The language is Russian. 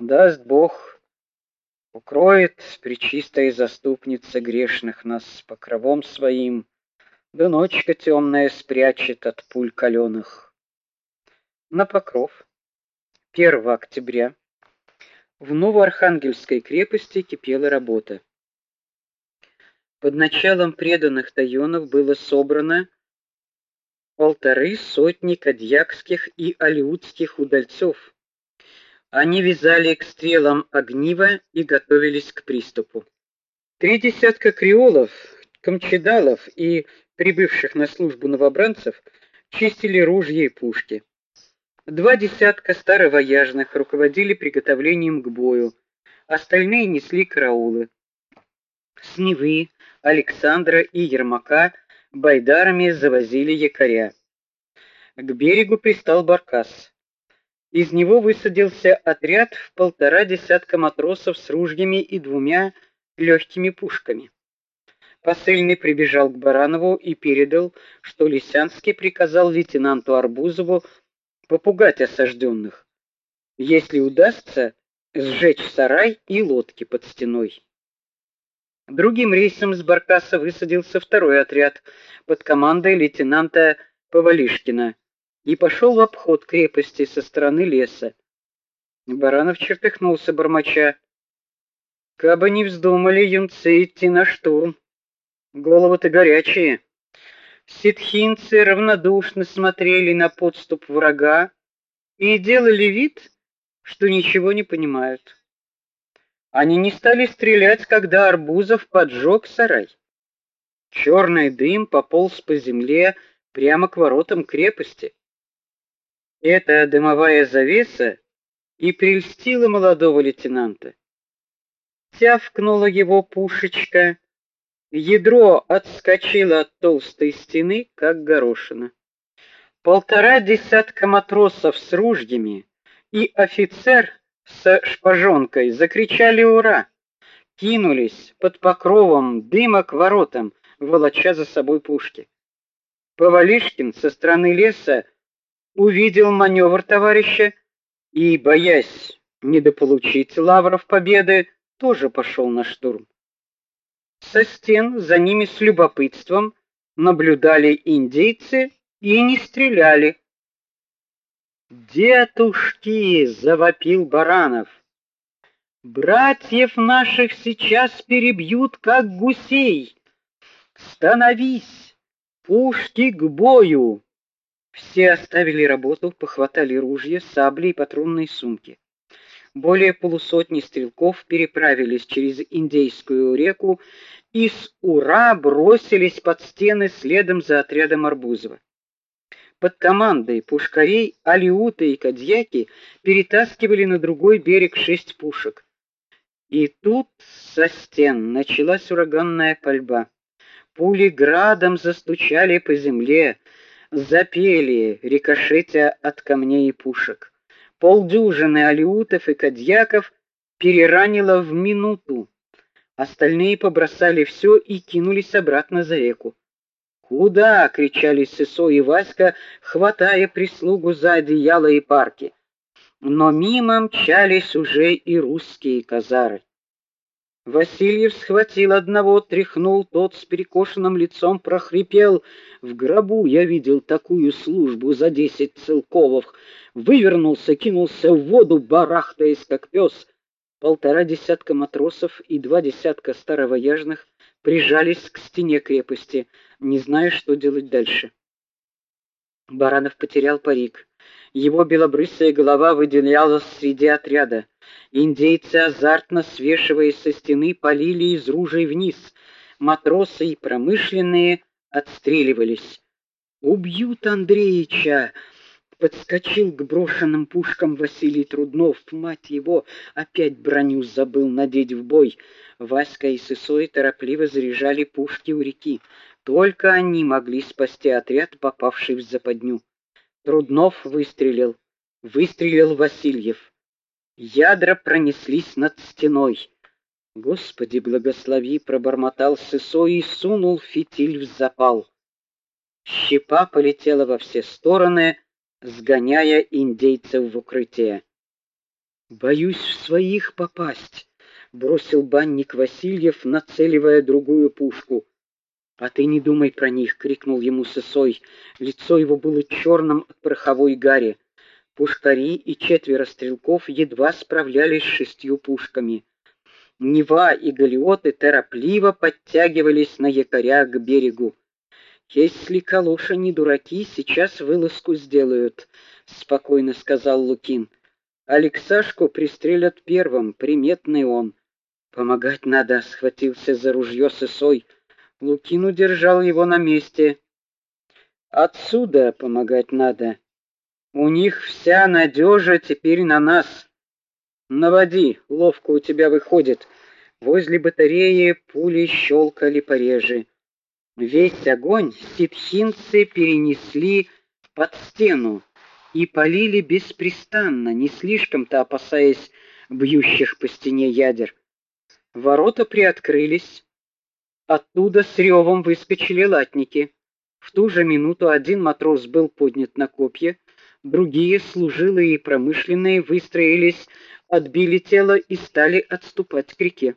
Даст Бог, укроет пречистая заступница грешных нас покровом своим, да ночка темная спрячет от пуль каленых. На покров 1 октября в Новоархангельской крепости кипела работа. Под началом преданных таёнов было собрано полторы сотни кадьякских и алиутских удальцов. Они вязали к стрелам огнива и готовились к приступу. Три десятка креолов, камчедалов и прибывших на службу новобранцев чистили ружья и пушки. Два десятка старовояжных руководили приготовлением к бою, остальные несли караулы. С Невы, Александра и Ермака байдарами завозили якоря. К берегу пристал баркас. Из него высадился отряд в полтора десятка матросов с ружьями и двумя легкими пушками. Посыльный прибежал к Баранову и передал, что Лисянский приказал лейтенанту Арбузову попугать осажденных. Если удастся, сжечь сарай и лодки под стеной. Другим рейсом с Баркаса высадился второй отряд под командой лейтенанта Повалишкина и пошел в обход крепости со стороны леса. Баранов чертыхнулся бормоча: "Кабы не вздумали юнцы идти на штурм. Головы-то горячие". Ситхинцы равнодушно смотрели на подступ врага и делали вид, что ничего не понимают. Они не стали стрелять, когда Арбузов поджег сарай. Черный дым пополз по земле прямо к воротам крепости. Эта дымовая завеса и прельстила молодого лейтенанта. Тявкнула его пушечка, Ядро отскочило от толстой стены, как горошина. Полтора десятка матросов с ружьями и офицер с шпажонкой закричали ура, кинулись под покровом дыма к воротам, волоча за собой пушки. Повалишкин со стороны леса увидел маневр товарища и, боясь недополучить лавров победы, тоже пошел на штурм. Со стен за ними с любопытством наблюдали индейцы и не стреляли. "Дедушки!" завопил Баранов. "Братьев наших сейчас перебьют как гусей. Становись! Пушки к бою!" Все оставили работу, похватали ружья, сабли и патронные сумки. Более полусотни стрелков переправились через Индейскую реку и с ура бросились под стены следом за отрядом Арбузова. Под командой пушкарей алиуты и кадьяки перетаскивали на другой берег шесть пушек. И тут со стен началась ураганная пальба. Пули градом застучали по земле, запели, рикошетя от камней и пушек полдюжины алиутов и кадьяков переранило в минуту. Остальные побросали все и кинулись обратно за реку. "Куда?" кричали Сысо и Васька, хватая прислугу за одеяло и парки. Но мимо мчались уже и русские казары. Васильев схватил одного, тряхнул, тот с перекошенным лицом прохрипел: "В гробу я видел такую службу за десять целковых". Вывернулся, кинулся в воду, барахтаясь как пес. Полтора десятка матросов и два десятка старовояжных прижались к стене крепости, не зная, что делать дальше. Баранов потерял парик. Его белобрысая голова выделялась среди отряда. Индейцы азартно свешиваясь со стены, полили из ружей вниз. Матросы и промышленные отстреливались. Убьют Андреича. Подскочил к брошенным пушкам Василий Труднов. Мать его, опять броню забыл надеть в бой. Васька и Сысой торопливо заряжали пушки у реки. Только они могли спасти отряд, попавший в западню. Труднов выстрелил. Выстрелил Васильев. Ядра пронеслись над стеной. Господи, благослови, пробормотал Сысой и сунул фитиль в запал. Щепа полетела во все стороны, сгоняя индейцев в укрытие. Боюсь в своих попасть, бросил банник Васильев, нацеливая другую пушку. А ты не думай про них, крикнул ему Сысой. Лицо его было черным от пороховой гари. Пушкари и четверо стрелков едва справлялись с шестью пушками. Нева и галеоты торопливо подтягивались на якорях к берегу. Если калоша не дураки, сейчас вылазку сделают, спокойно сказал Лукин. Алексашку пристрелят первым, приметный он. Помогать надо, схватился за ружье Сысой. Лукин удержал его на месте. Отсюда помогать надо. У них вся надежа теперь на нас. Наводи, ловко у тебя выходит. Возле батареи пули щелкали пореже. Весь огонь ситхинцы перенесли под стену и полили беспрестанно, не слишком-то опасаясь бьющих по стене ядер. Ворота приоткрылись. Оттуда с ревом выскочили латники. В ту же минуту один матрос был поднят на копья, другие служилые и промышленные выстроились, отбили тело и стали отступать к реке.